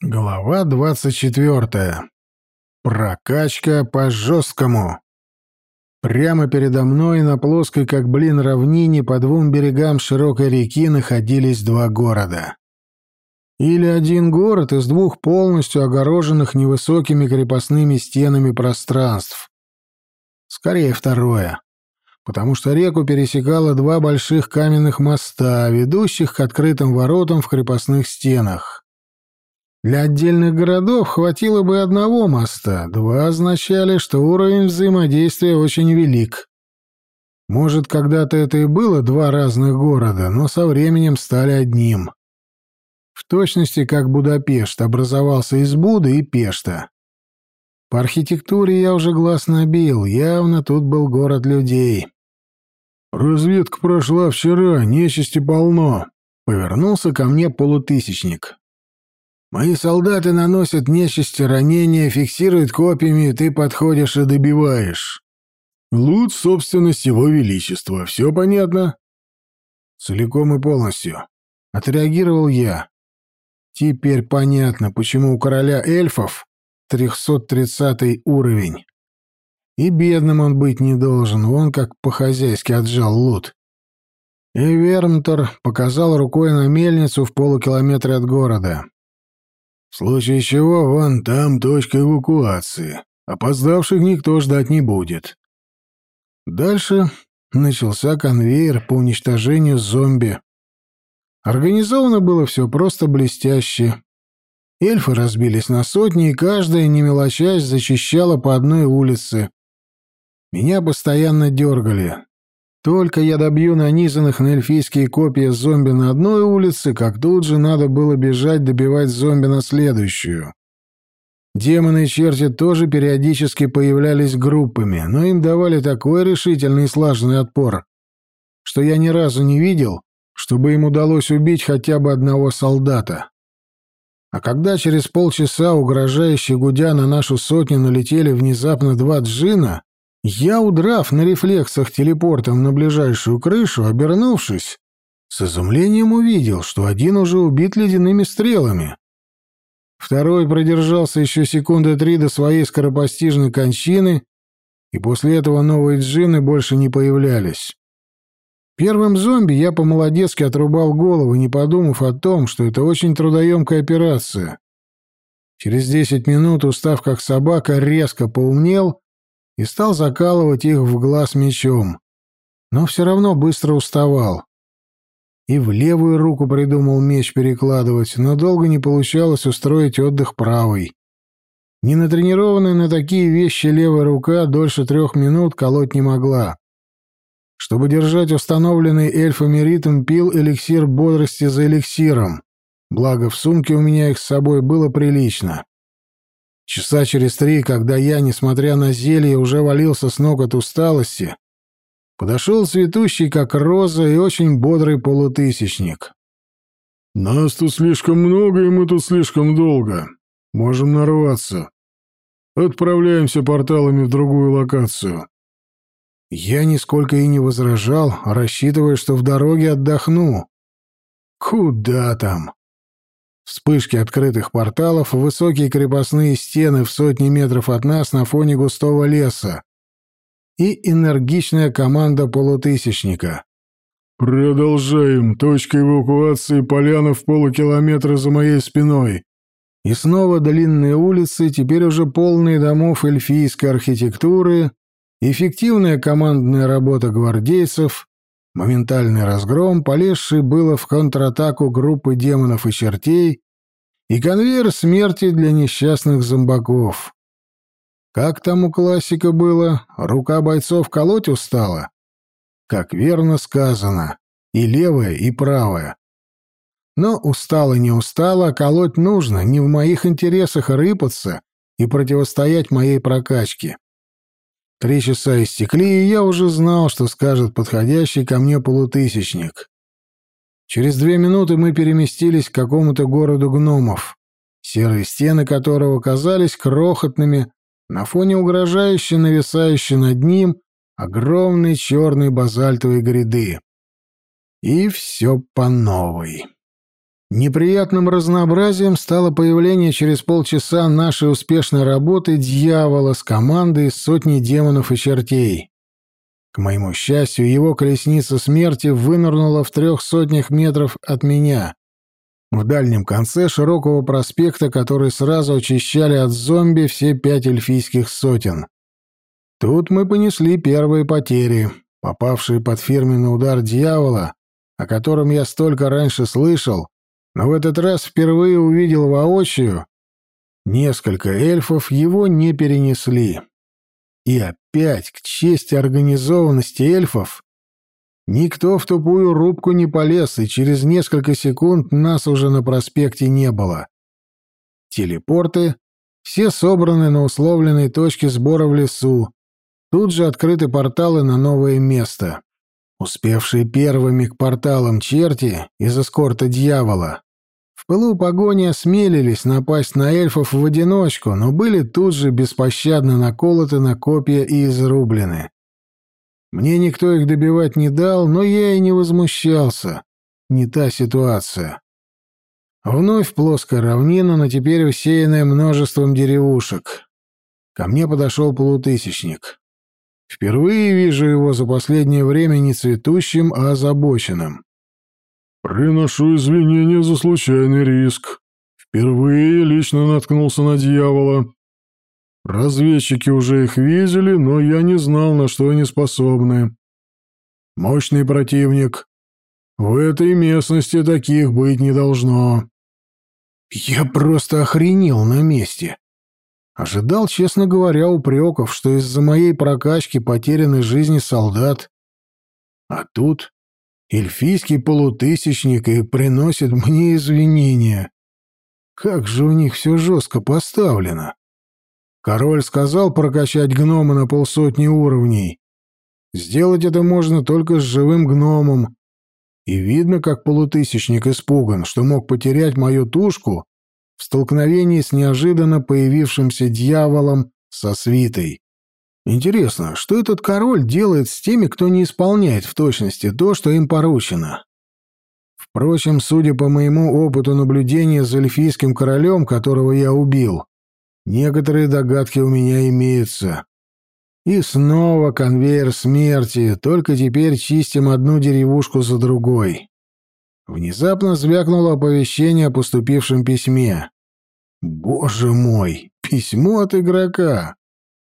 Глава двадцать четвертая. Прокачка по жесткому. Прямо передо мной на плоской, как блин, равнине по двум берегам широкой реки находились два города. Или один город из двух полностью огороженных невысокими крепостными стенами пространств. Скорее второе. Потому что реку пересекало два больших каменных моста, ведущих к открытым воротам в крепостных стенах. Для отдельных городов хватило бы одного моста, два означали, что уровень взаимодействия очень велик. Может, когда-то это и было два разных города, но со временем стали одним. В точности, как Будапешт образовался из Буды и Пешта. По архитектуре я уже глаз набил, явно тут был город людей. «Разведка прошла вчера, нечисти полно», — повернулся ко мне полутысячник. Мои солдаты наносят нечисти ранения, фиксируют копьями, ты подходишь и добиваешь. Лут — собственность его величества. Все понятно? Целиком и полностью. Отреагировал я. Теперь понятно, почему у короля эльфов 330 уровень. И бедным он быть не должен, он как по-хозяйски отжал лут. И Вермтор показал рукой на мельницу в полукилометре от города. В случае чего, вон там точка эвакуации. Опоздавших никто ждать не будет. Дальше начался конвейер по уничтожению зомби. Организовано было все просто блестяще. Эльфы разбились на сотни, и каждая, не мелочась, зачищала по одной улице. Меня постоянно дергали. Только я добью нанизанных на эльфийские копья зомби на одной улице, как тут же надо было бежать добивать зомби на следующую. Демоны и черти тоже периодически появлялись группами, но им давали такой решительный и слаженный отпор, что я ни разу не видел, чтобы им удалось убить хотя бы одного солдата. А когда через полчаса угрожающие гудя на нашу сотню налетели внезапно два джина, я, удрав на рефлексах телепортом на ближайшую крышу, обернувшись, с изумлением увидел, что один уже убит ледяными стрелами. Второй продержался еще секунды три до своей скоропостижной кончины, и после этого новые джинны больше не появлялись. Первым зомби я по-молодецки отрубал голову, не подумав о том, что это очень трудоемкая операция. Через десять минут, устав как собака, резко поумнел и стал закалывать их в глаз мечом, но все равно быстро уставал. И в левую руку придумал меч перекладывать, но долго не получалось устроить отдых правой. Не натренированная на такие вещи левая рука дольше трех минут колоть не могла. Чтобы держать установленный эльфами ритм, пил эликсир бодрости за эликсиром, благо в сумке у меня их с собой было прилично. Часа через три, когда я, несмотря на зелье, уже валился с ног от усталости, подошел цветущий, как роза, и очень бодрый полутысячник. «Нас тут слишком много, и мы тут слишком долго. Можем нарваться. Отправляемся порталами в другую локацию». Я нисколько и не возражал, рассчитывая, что в дороге отдохну. Куда там? Вспышки открытых порталов, высокие крепостные стены в сотни метров от нас на фоне густого леса. И энергичная команда полутысячника. «Продолжаем. Точка эвакуации поляна в полукилометра за моей спиной». И снова длинные улицы, теперь уже полные домов эльфийской архитектуры, эффективная командная работа гвардейцев, моментальный разгром, полезший было в контратаку группы демонов и чертей, и конвейер смерти для несчастных зомбаков. Как там у классика было? Рука бойцов колоть устала? Как верно сказано, и левая, и правая. Но устала не устала, колоть нужно, не в моих интересах рыпаться и противостоять моей прокачке. Три часа истекли, и я уже знал, что скажет подходящий ко мне полутысячник. Через две минуты мы переместились к какому-то городу гномов, серые стены которого казались крохотными на фоне угрожающе нависающей над ним огромной черной базальтовой гряды. И все по новой. Неприятным разнообразием стало появление через полчаса нашей успешной работы дьявола с командой из сотни демонов и чертей. К моему счастью, его колесница смерти вынырнула в трех сотнях метров от меня, в дальнем конце широкого проспекта, который сразу очищали от зомби все пять эльфийских сотен. Тут мы понесли первые потери, попавшие под фирменный удар дьявола, о котором я столько раньше слышал, но в этот раз впервые увидел воочию, несколько эльфов его не перенесли. И опять, к чести организованности эльфов, никто в тупую рубку не полез, и через несколько секунд нас уже на проспекте не было. Телепорты все собраны на условленной точке сбора в лесу. Тут же открыты порталы на новое место. Успевшие первыми к порталам черти из эскорта дьявола пылу погони осмелились напасть на эльфов в одиночку, но были тут же беспощадно наколоты на копья и изрублены. Мне никто их добивать не дал, но я и не возмущался. Не та ситуация. Вновь плоская равнина, но теперь усеянная множеством деревушек. Ко мне подошел полутысячник. Впервые вижу его за последнее время не цветущим, а озабоченным. «Приношу извинения за случайный риск. Впервые лично наткнулся на дьявола. Разведчики уже их видели, но я не знал, на что они способны. Мощный противник. В этой местности таких быть не должно». Я просто охренел на месте. Ожидал, честно говоря, упреков, что из-за моей прокачки потеряны жизни солдат. А тут эльфийский полутысячник и приносит мне извинения. Как же у них все жестко поставлено. Король сказал прокачать гнома на полсотни уровней. Сделать это можно только с живым гномом. И видно, как полутысячник испуган, что мог потерять мою тушку в столкновении с неожиданно появившимся дьяволом со свитой. Интересно, что этот король делает с теми, кто не исполняет в точности то, что им поручено? Впрочем, судя по моему опыту наблюдения за эльфийским королем, которого я убил, некоторые догадки у меня имеются. И снова конвейер смерти, только теперь чистим одну деревушку за другой. Внезапно звякнуло оповещение о поступившем письме. Боже мой, письмо от игрока.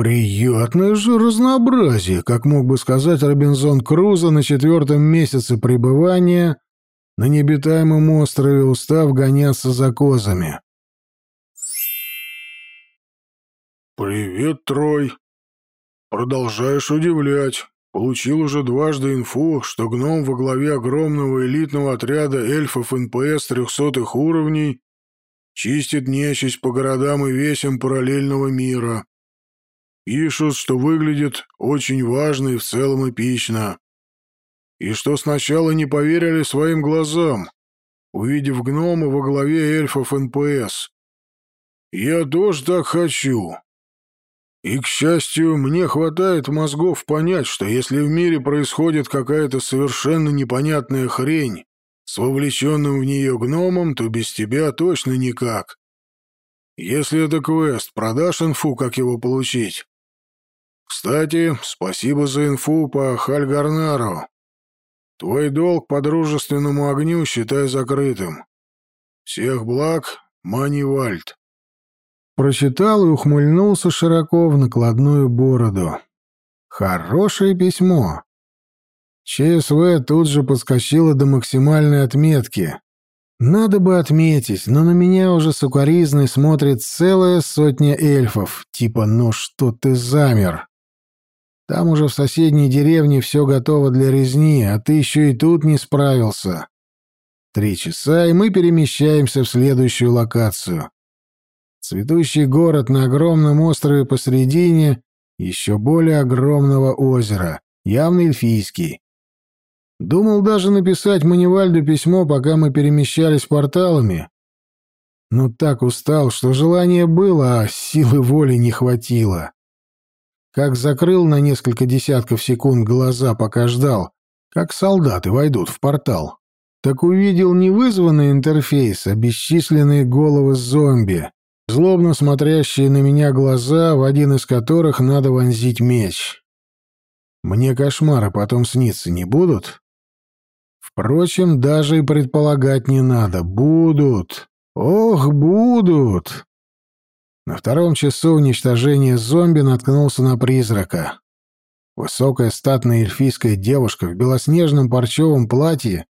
Приятное же разнообразие, как мог бы сказать Робинзон Крузо на четвертом месяце пребывания на необитаемом острове, устав гоняться за козами. «Привет, Трой. Продолжаешь удивлять. Получил уже дважды инфу, что гном во главе огромного элитного отряда эльфов НПС трехсотых уровней чистит нечисть по городам и весям параллельного мира. Пишут, что выглядит очень важно и в целом эпично. И что сначала не поверили своим глазам, увидев гнома во главе эльфов НПС. Я тоже так хочу. И, к счастью, мне хватает мозгов понять, что если в мире происходит какая-то совершенно непонятная хрень с вовлеченным в нее гномом, то без тебя точно никак. Если это квест, продашь инфу, как его получить? Кстати, спасибо за инфу по Хальгарнару. Твой долг по дружественному огню считай закрытым. Всех благ, Манивальд. Прочитал и ухмыльнулся широко в накладную бороду. Хорошее письмо. ЧСВ тут же подскочило до максимальной отметки. Надо бы отметить, но на меня уже сукоризной смотрит целая сотня эльфов, типа «ну что ты замер?». Там уже в соседней деревне все готово для резни, а ты еще и тут не справился. Три часа, и мы перемещаемся в следующую локацию. Цветущий город на огромном острове посредине еще более огромного озера, явно эльфийский. Думал даже написать Манивальду письмо, пока мы перемещались порталами. Но так устал, что желание было, а силы воли не хватило. Как закрыл на несколько десятков секунд глаза, пока ждал, как солдаты войдут в портал. так увидел не вызванный интерфейс, а бесчисленные головы зомби, злобно смотрящие на меня глаза, в один из которых надо вонзить меч. Мне кошмары потом сниться не будут? Впрочем, даже и предполагать не надо. Будут. Ох, будут. На втором часу уничтожения зомби наткнулся на призрака. Высокая статная эльфийская девушка в белоснежном парчевом платье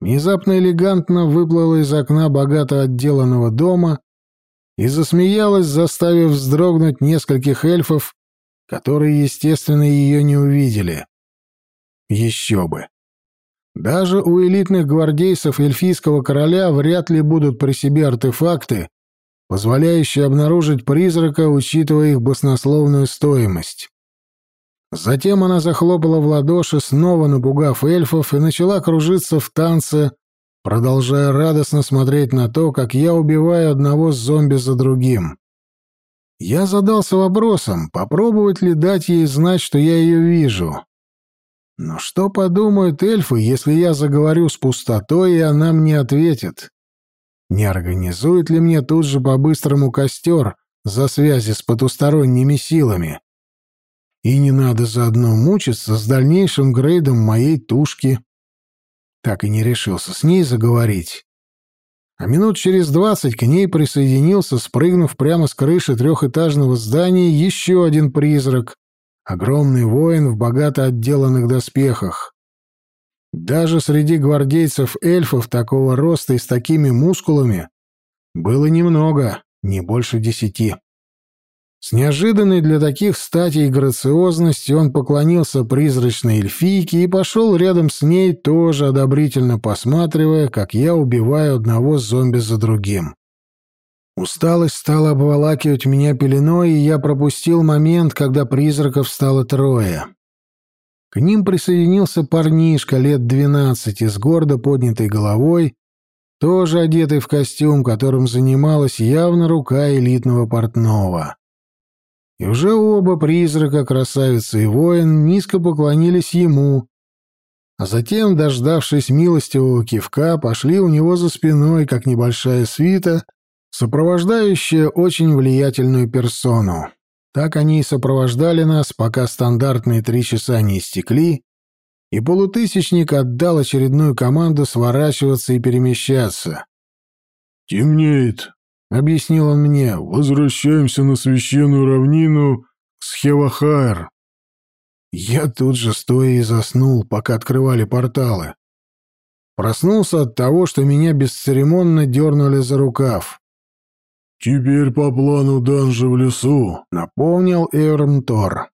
внезапно элегантно выплыла из окна богато отделанного дома и засмеялась, заставив вздрогнуть нескольких эльфов, которые, естественно, ее не увидели. Еще бы. Даже у элитных гвардейцев эльфийского короля вряд ли будут при себе артефакты, позволяющие обнаружить призрака, учитывая их баснословную стоимость. Затем она захлопала в ладоши, снова напугав эльфов, и начала кружиться в танце, продолжая радостно смотреть на то, как я убиваю одного зомби за другим. Я задался вопросом, попробовать ли дать ей знать, что я ее вижу. Но что подумают эльфы, если я заговорю с пустотой, и она мне ответит? Не организует ли мне тут же по-быстрому костер за связи с потусторонними силами? И не надо заодно мучиться с дальнейшим грейдом моей тушки. Так и не решился с ней заговорить. А минут через двадцать к ней присоединился, спрыгнув прямо с крыши трехэтажного здания, еще один призрак, огромный воин в богато отделанных доспехах. Даже среди гвардейцев эльфов такого роста и с такими мускулами было немного, не больше десяти. С неожиданной для таких статей грациозностью он поклонился призрачной эльфийке и пошел рядом с ней, тоже одобрительно посматривая, как я убиваю одного зомби за другим. Усталость стала обволакивать меня пеленой, и я пропустил момент, когда призраков стало трое. К ним присоединился парнишка лет двенадцати с гордо поднятой головой, тоже одетый в костюм, которым занималась явно рука элитного портного. И уже оба призрака, красавица и воин, низко поклонились ему, а затем, дождавшись милостивого кивка, пошли у него за спиной, как небольшая свита, сопровождающая очень влиятельную персону. Так они и сопровождали нас, пока стандартные три часа не истекли, и полутысячник отдал очередную команду сворачиваться и перемещаться. «Темнеет», — объяснил он мне, — «возвращаемся на священную равнину Схевахайр». Я тут же стоя и заснул, пока открывали порталы. Проснулся от того, что меня бесцеремонно дернули за рукав. «Теперь по плану данжа в лесу», — напомнил Эрмтор.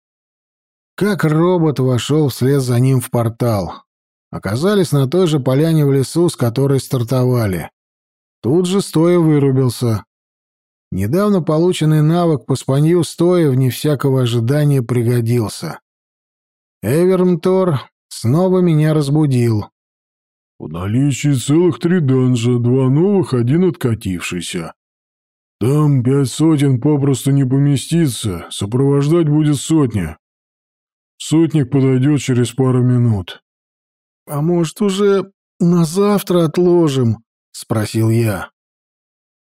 Как робот вошел вслед за ним в портал. Оказались на той же поляне в лесу, с которой стартовали. Тут же стоя вырубился. Недавно полученный навык по спанью стоя вне всякого ожидания пригодился. Эвермтор снова меня разбудил. «В наличии целых три данжа, два новых, один откатившийся. Там пять сотен попросту не поместится, сопровождать будет сотня. Сотник подойдет через пару минут». «А может, уже на завтра отложим?» — спросил я.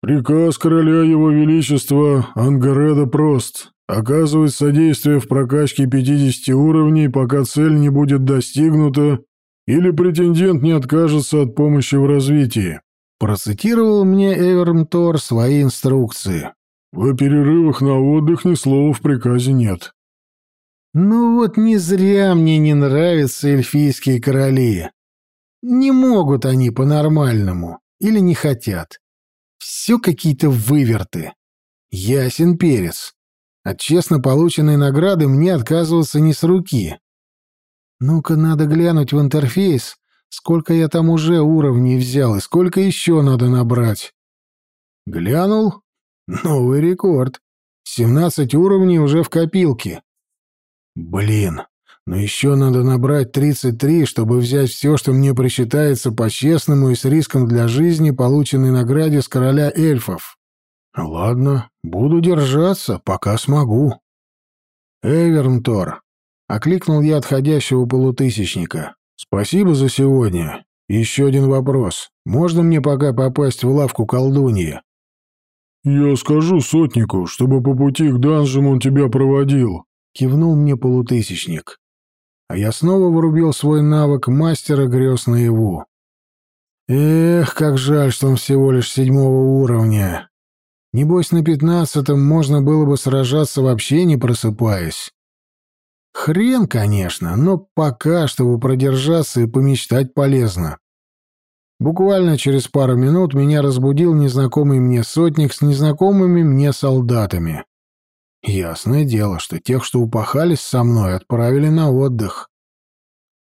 «Приказ короля его величества Ангареда прост. Оказывать содействие в прокачке 50 уровней, пока цель не будет достигнута или претендент не откажется от помощи в развитии». Процитировал мне Эвермтор свои инструкции. «В перерывах на отдых ни слова в приказе нет». «Ну вот не зря мне не нравятся эльфийские короли. Не могут они по-нормальному или не хотят. Все какие-то выверты. Ясен перец. От честно полученной награды мне отказываться не с руки. Ну-ка, надо глянуть в интерфейс, сколько я там уже уровней взял и сколько еще надо набрать. Глянул. Новый рекорд. 17 уровней уже в копилке. Блин, но еще надо набрать 33, чтобы взять все, что мне причитается по-честному и с риском для жизни, полученной награде с короля эльфов. Ладно, буду держаться, пока смогу. Эвернтор, окликнул я отходящего полутысячника. Спасибо за сегодня. Еще один вопрос. Можно мне пока попасть в лавку колдуньи? «Я скажу сотнику, чтобы по пути к данжам он тебя проводил», — кивнул мне полутысячник. А я снова вырубил свой навык мастера грез наяву. Эх, как жаль, что он всего лишь седьмого уровня. Небось, на пятнадцатом можно было бы сражаться вообще не просыпаясь. Хрен, конечно, но пока, чтобы продержаться и помечтать полезно. Буквально через пару минут меня разбудил незнакомый мне сотник с незнакомыми мне солдатами. Ясное дело, что тех, что упахались со мной, отправили на отдых.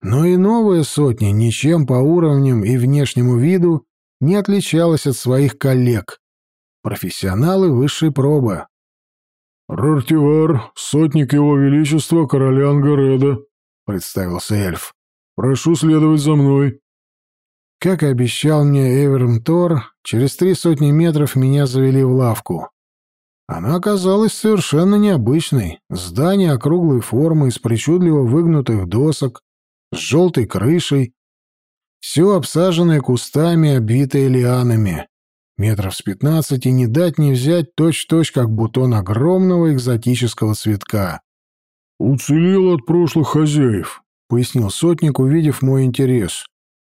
Но и новая сотня ничем по уровням и внешнему виду не отличалась от своих коллег. Профессионалы высшей пробы. «Рартивар, сотник его величества, короля Ангареда», — представился эльф. «Прошу следовать за мной». Как и обещал мне Эверм Тор, через три сотни метров меня завели в лавку. Она оказалась совершенно необычной. Здание округлой формы из причудливо выгнутых досок, с желтой крышей. Все обсаженное кустами, обвитое лианами. Метров с пятнадцати не дать не взять точь-точь, как бутон огромного экзотического цветка. «Уцелел от прошлых хозяев», — пояснил сотник, увидев мой интерес.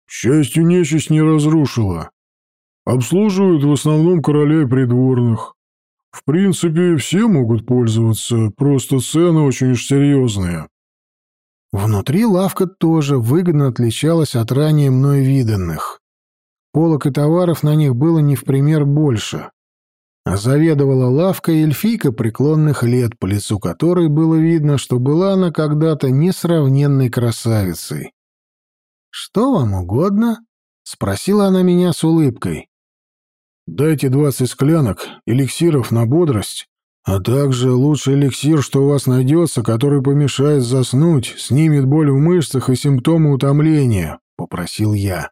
К счастью, нечисть не разрушила. Обслуживают в основном короля и придворных. В принципе, все могут пользоваться, просто цены очень уж серьезные. Внутри лавка тоже выгодно отличалась от ранее мной виданных. Полок и товаров на них было не в пример больше. А заведовала лавка эльфийка преклонных лет, по лицу которой было видно, что была она когда-то несравненной красавицей. «Что вам угодно?» — спросила она меня с улыбкой. «Дайте двадцать склянок, эликсиров на бодрость, а также лучший эликсир, что у вас найдется, который помешает заснуть, снимет боль в мышцах и симптомы утомления», — попросил я.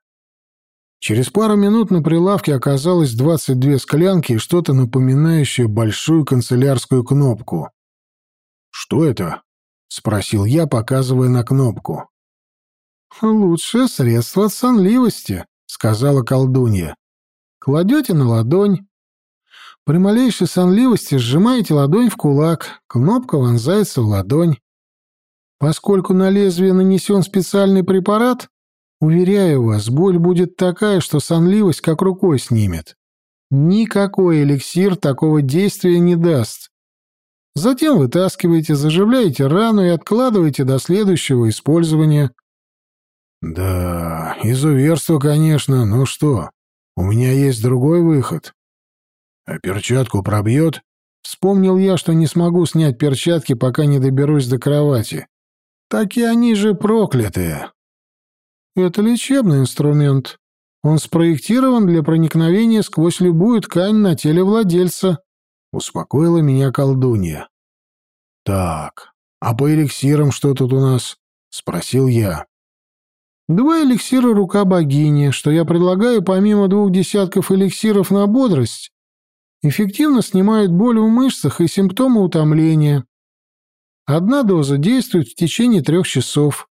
Через пару минут на прилавке оказалось двадцать две склянки и что-то напоминающее большую канцелярскую кнопку. «Что это?» — спросил я, показывая на кнопку. «Лучшее средство от сонливости», — сказала колдунья. «Кладете на ладонь. При малейшей сонливости сжимаете ладонь в кулак, кнопка вонзается в ладонь. Поскольку на лезвие нанесен специальный препарат, уверяю вас, боль будет такая, что сонливость как рукой снимет. Никакой эликсир такого действия не даст. Затем вытаскиваете, заживляете рану и откладываете до следующего использования. Да, изуверство, конечно, но что? У меня есть другой выход. А перчатку пробьет? Вспомнил я, что не смогу снять перчатки, пока не доберусь до кровати. Так и они же проклятые. Это лечебный инструмент. Он спроектирован для проникновения сквозь любую ткань на теле владельца. Успокоила меня колдунья. Так, а по эликсирам что тут у нас? Спросил я. Два эликсира «Рука богини», что я предлагаю помимо двух десятков эликсиров на бодрость, эффективно снимают боль в мышцах и симптомы утомления. Одна доза действует в течение трех часов.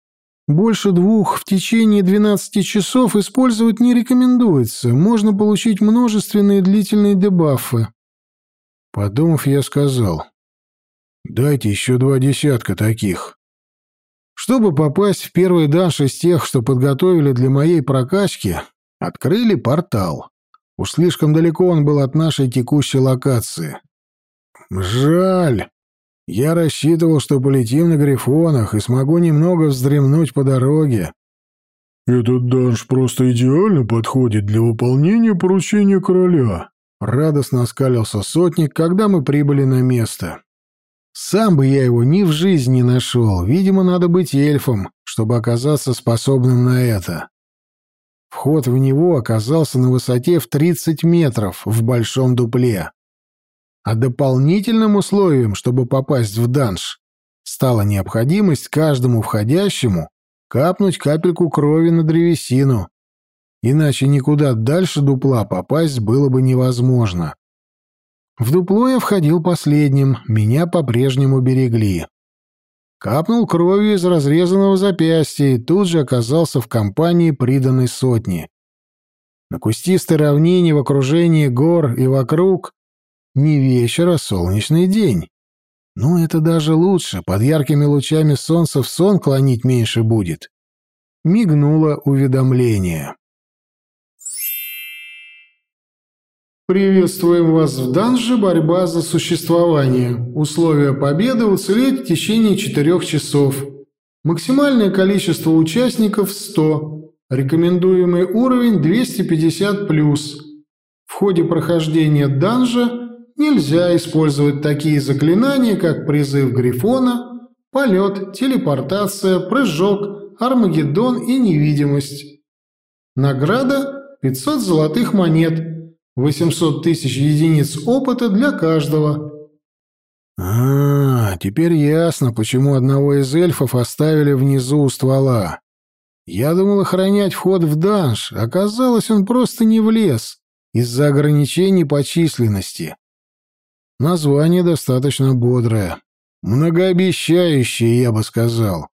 Больше двух в течение 12 часов использовать не рекомендуется, можно получить множественные длительные дебафы. Подумав, я сказал, «Дайте еще два десятка таких». Чтобы попасть в первый данж из тех, что подготовили для моей прокачки, открыли портал. Уж слишком далеко он был от нашей текущей локации. Жаль. Я рассчитывал, что полетим на грифонах и смогу немного вздремнуть по дороге. «Этот данж просто идеально подходит для выполнения поручения короля», — радостно оскалился сотник, когда мы прибыли на место. Сам бы я его ни в жизни не нашел. Видимо, надо быть эльфом, чтобы оказаться способным на это. Вход в него оказался на высоте в 30 метров в большом дупле. А дополнительным условием, чтобы попасть в данж, стала необходимость каждому входящему капнуть капельку крови на древесину. Иначе никуда дальше дупла попасть было бы невозможно. В дупло я входил последним, меня по-прежнему берегли. Капнул кровью из разрезанного запястья и тут же оказался в компании приданной сотни. На кустистой равнине в окружении гор и вокруг не вечер, а солнечный день. Ну, это даже лучше, под яркими лучами солнца в сон клонить меньше будет. Мигнуло уведомление. Приветствуем вас в данже «Борьба за существование». Условия победы уцелеть в течение четырех часов. Максимальное количество участников – 100. Рекомендуемый уровень – 250+. В ходе прохождения данжа нельзя использовать такие заклинания, как призыв Грифона, полет, телепортация, прыжок, Армагеддон и невидимость. Награда – 500 золотых монет – 800 тысяч единиц опыта для каждого. А, теперь ясно, почему одного из эльфов оставили внизу у ствола. Я думал охранять вход в данж, оказалось, он просто не влез из-за ограничений по численности. Название достаточно бодрое, многообещающее, я бы сказал.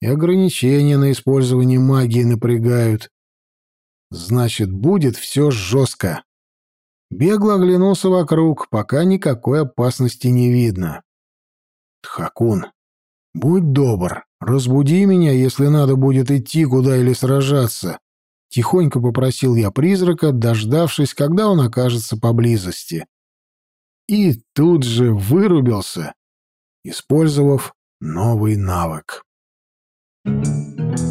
И ограничения на использование магии напрягают. Значит, будет все жестко. Бегло оглянулся вокруг, пока никакой опасности не видно. Тхакун, будь добр, разбуди меня, если надо будет идти куда или сражаться. Тихонько попросил я призрака, дождавшись, когда он окажется поблизости. И тут же вырубился, использовав новый навык. Thank you.